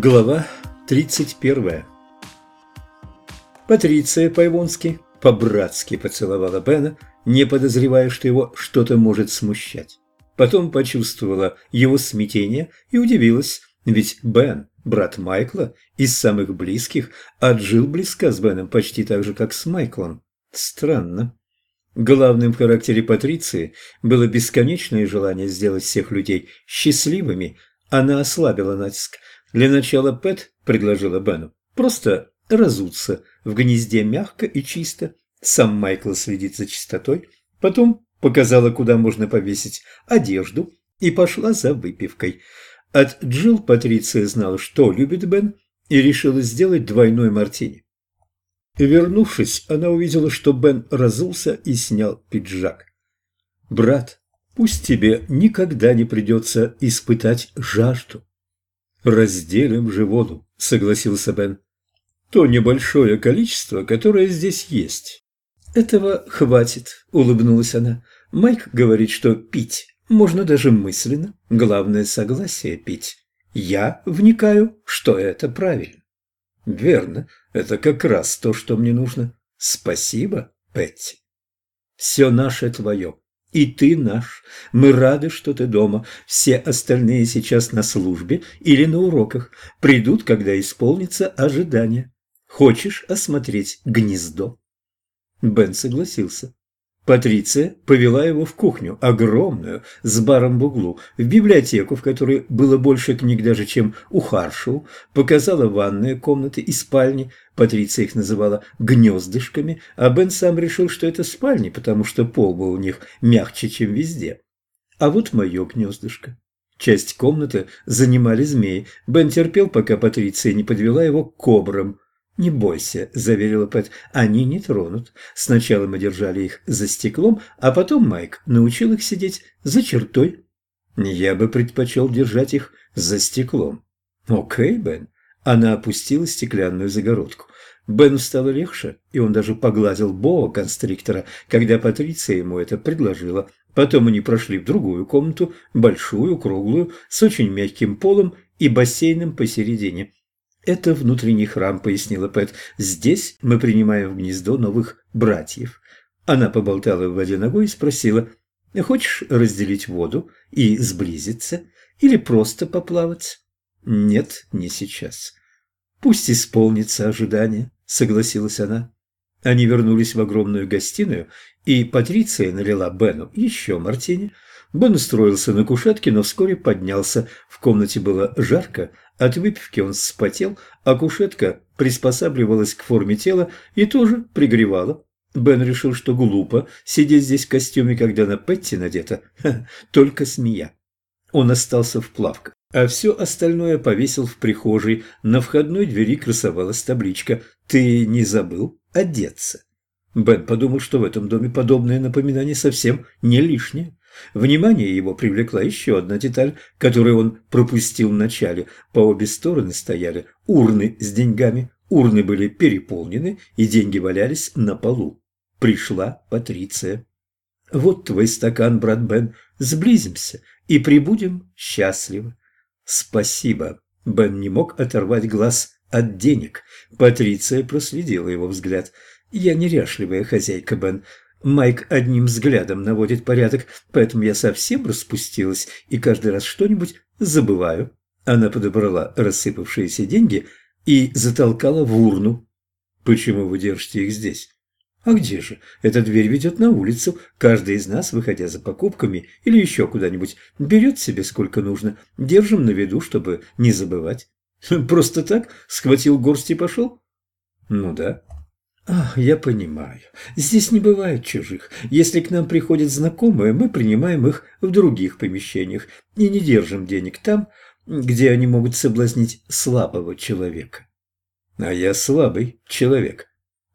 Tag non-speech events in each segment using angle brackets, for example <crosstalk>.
Глава 31 Патриция по-ивонски по-братски поцеловала Бена, не подозревая, что его что-то может смущать. Потом почувствовала его смятение и удивилась, ведь Бен, брат Майкла, из самых близких, отжил близко с Беном почти так же, как с Майклом. Странно. Главным в характере Патриции было бесконечное желание сделать всех людей счастливыми. Она ослабила натиск. Для начала Пэт предложила Бену просто разуться в гнезде мягко и чисто. Сам Майкл следит за чистотой. Потом показала, куда можно повесить одежду и пошла за выпивкой. От Джилл Патриция знала, что любит Бен, и решила сделать двойной мартини. Вернувшись, она увидела, что Бен разулся и снял пиджак. «Брат, пусть тебе никогда не придется испытать жажду». «Разделим же воду», — согласился Бен. «То небольшое количество, которое здесь есть». «Этого хватит», — улыбнулась она. «Майк говорит, что пить можно даже мысленно. Главное — согласие пить. Я вникаю, что это правильно». «Верно. Это как раз то, что мне нужно. Спасибо, Петти. Все наше твое. И ты наш. Мы рады, что ты дома. Все остальные сейчас на службе или на уроках. Придут, когда исполнится ожидание. Хочешь осмотреть гнездо?» Бен согласился. Патриция повела его в кухню, огромную, с баром в углу, в библиотеку, в которой было больше книг даже, чем у Харшоу, показала ванные комнаты и спальни, Патриция их называла «гнездышками», а Бен сам решил, что это спальни, потому что пол был у них мягче, чем везде. А вот мое гнездышко. Часть комнаты занимали змеи. Бен терпел, пока Патриция не подвела его к кобрам – «Не бойся», – заверила Пэт, – «они не тронут. Сначала мы держали их за стеклом, а потом Майк научил их сидеть за чертой». «Я бы предпочел держать их за стеклом». «Окей, Бен». Она опустила стеклянную загородку. Бену стало легче, и он даже погладил Боа констриктора, когда Патриция ему это предложила. Потом они прошли в другую комнату, большую, круглую, с очень мягким полом и бассейном посередине. «Это внутренний храм», — пояснила Пэт. «Здесь мы принимаем в гнездо новых братьев». Она поболтала в воде ногой и спросила, «Хочешь разделить воду и сблизиться? Или просто поплавать?» «Нет, не сейчас». «Пусть исполнится ожидание», — согласилась она. Они вернулись в огромную гостиную, и Патриция налила Бену еще мартини. Бен устроился на кушетке, но вскоре поднялся. В комнате было жарко, от выпивки он вспотел, а кушетка приспосабливалась к форме тела и тоже пригревала. Бен решил, что глупо сидеть здесь в костюме, когда на Петти надета. Ха, <laughs> только змея. Он остался в плавках, а все остальное повесил в прихожей. На входной двери красовалась табличка «Ты не забыл одеться?» Бен подумал, что в этом доме подобное напоминание совсем не лишнее. Внимание его привлекла еще одна деталь, которую он пропустил в начале. По обе стороны стояли урны с деньгами. Урны были переполнены, и деньги валялись на полу. Пришла Патриция. «Вот твой стакан, брат Бен. Сблизимся и прибудем счастливы». «Спасибо». Бен не мог оторвать глаз от денег. Патриция проследила его взгляд. «Я неряшливая хозяйка, Бен. Майк одним взглядом наводит порядок, поэтому я совсем распустилась и каждый раз что-нибудь забываю. Она подобрала рассыпавшиеся деньги и затолкала в урну. «Почему вы держите их здесь?» «А где же? Эта дверь ведет на улицу. Каждый из нас, выходя за покупками или еще куда-нибудь, берет себе сколько нужно. Держим на виду, чтобы не забывать». <laughs> «Просто так? Схватил горсть и пошел?» «Ну да». «Ах, я понимаю. Здесь не бывает чужих. Если к нам приходят знакомые, мы принимаем их в других помещениях и не держим денег там, где они могут соблазнить слабого человека». «А я слабый человек».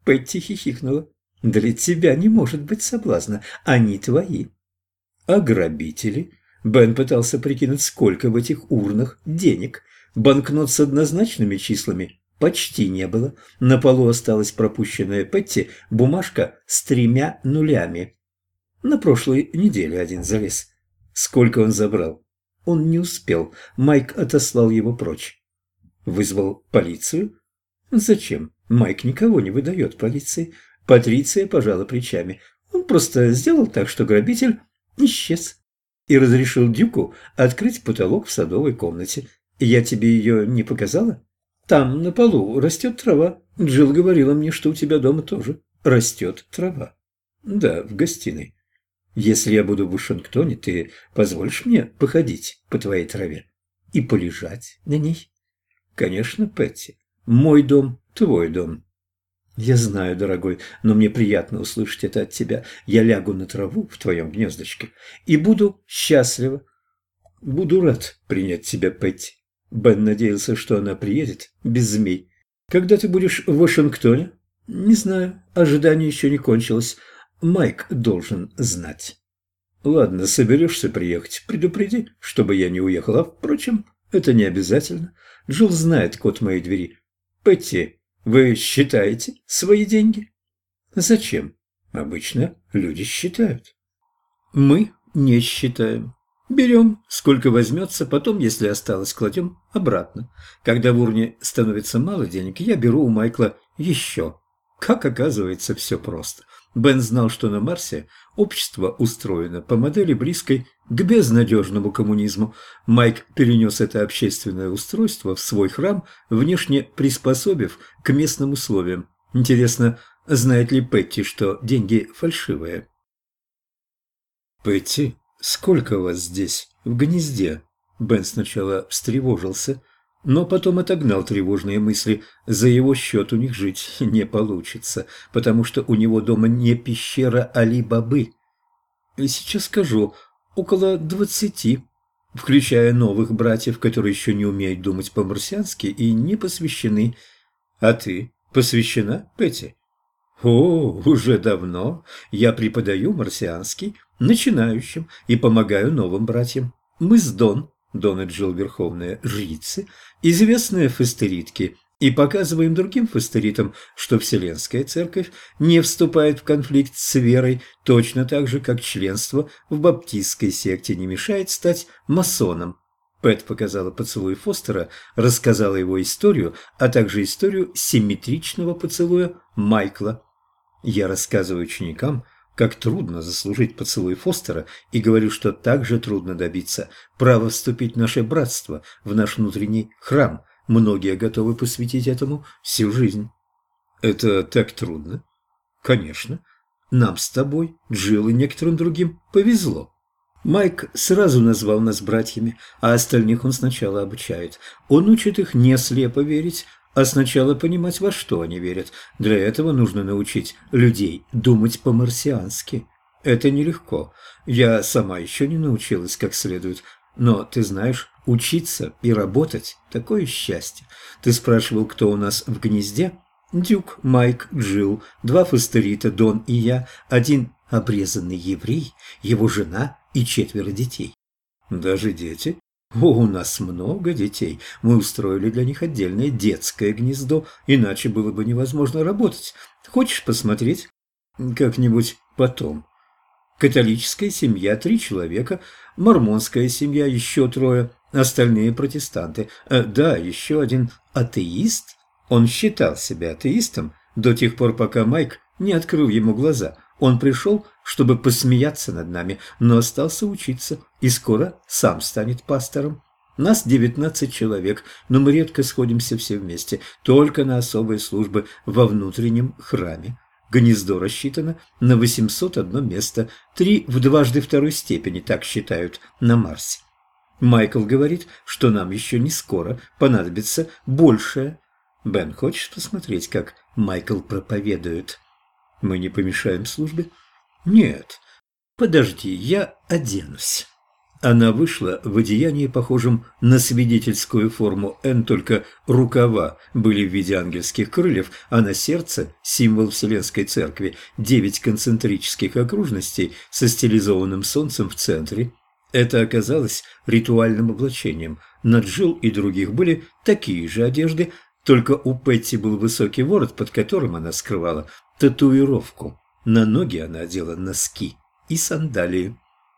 Петти хихикнула. «Для тебя не может быть соблазна. Они твои». «А грабители?» Бен пытался прикинуть, сколько в этих урнах денег. Банкнот с однозначными числами почти не было. На полу осталась пропущенная Петти бумажка с тремя нулями. На прошлой неделе один залез. Сколько он забрал? Он не успел. Майк отослал его прочь. Вызвал полицию? Зачем? Майк никого не выдает полиции. Патриция пожала плечами. Он просто сделал так, что грабитель исчез. И разрешил Дюку открыть потолок в садовой комнате. Я тебе ее не показала? Там, на полу, растет трава. Джилл говорила мне, что у тебя дома тоже растет трава. Да, в гостиной. Если я буду в Вашингтоне, ты позволишь мне походить по твоей траве и полежать на ней? Конечно, Петти. Мой дом, твой дом. Я знаю, дорогой, но мне приятно услышать это от тебя. Я лягу на траву в твоем гнездочке и буду счастлива. Буду рад принять тебя, Петти. Бен надеялся, что она приедет без змей. Когда ты будешь в Вашингтоне? Не знаю. Ожидание еще не кончилось. Майк должен знать. Ладно, соберешься приехать, предупреди, чтобы я не уехала. Впрочем, это не обязательно. Джилл знает код моей двери. Петти, вы считаете свои деньги? Зачем? Обычно люди считают. Мы не считаем. Берем, сколько возьмется, потом, если осталось, кладем обратно. Когда в урне становится мало денег, я беру у Майкла еще. Как оказывается, все просто. Бен знал, что на Марсе общество устроено по модели близкой к безнадежному коммунизму. Майк перенес это общественное устройство в свой храм, внешне приспособив к местным условиям. Интересно, знает ли Петти, что деньги фальшивые? «Петти, сколько вас здесь, в гнезде?» Бен сначала встревожился – но потом отогнал тревожные мысли. За его счет у них жить <laughs> не получится, потому что у него дома не пещера Али-Бабы. Сейчас скажу, около двадцати, включая новых братьев, которые еще не умеют думать по-марсиански и не посвящены. А ты посвящена, Петти? О, уже давно. Я преподаю марсианский начинающим и помогаю новым братьям. Мы с Дон Дон Джилл Верховная Жрицы, известные фастеритки, и показываем другим фастеритам, что Вселенская Церковь не вступает в конфликт с верой, точно так же, как членство в баптистской секте не мешает стать масоном. Пэт показала поцелуй Фостера, рассказала его историю, а также историю симметричного поцелуя Майкла. Я рассказываю ученикам, как трудно заслужить поцелуй Фостера и говорю, что так же трудно добиться права вступить в наше братство, в наш внутренний храм. Многие готовы посвятить этому всю жизнь. Это так трудно? Конечно. Нам с тобой, Джилл и некоторым другим повезло. Майк сразу назвал нас братьями, а остальных он сначала обучает. Он учит их не слепо верить, а сначала понимать, во что они верят. Для этого нужно научить людей думать по-марсиански. Это нелегко. Я сама еще не научилась как следует. Но, ты знаешь, учиться и работать – такое счастье. Ты спрашивал, кто у нас в гнезде? Дюк, Майк, Джилл, два фастерита, Дон и я, один обрезанный еврей, его жена и четверо детей. Даже дети? О, у нас много детей. Мы устроили для них отдельное детское гнездо, иначе было бы невозможно работать. Хочешь посмотреть? Как-нибудь потом. Католическая семья – три человека, мормонская семья – еще трое, остальные – протестанты. Э, да, еще один атеист. Он считал себя атеистом до тех пор, пока Майк не открыл ему глаза. Он пришел, чтобы посмеяться над нами, но остался учиться и скоро сам станет пастором. Нас девятнадцать человек, но мы редко сходимся все вместе, только на особые службы во внутреннем храме. Гнездо рассчитано на 801 место, три в дважды второй степени, так считают, на Марсе. Майкл говорит, что нам еще не скоро понадобится большее. Бен, хочешь посмотреть, как Майкл проповедует? Мы не помешаем службе? Нет. Подожди, я оденусь. Она вышла в одеянии, похожем на свидетельскую форму Н, только рукава были в виде ангельских крыльев, а на сердце – символ Вселенской Церкви, девять концентрических окружностей со стилизованным солнцем в центре. Это оказалось ритуальным облачением. На Джилл и других были такие же одежды, только у Петти был высокий ворот, под которым она скрывала татуировку. На ноги она одела носки и сандалии.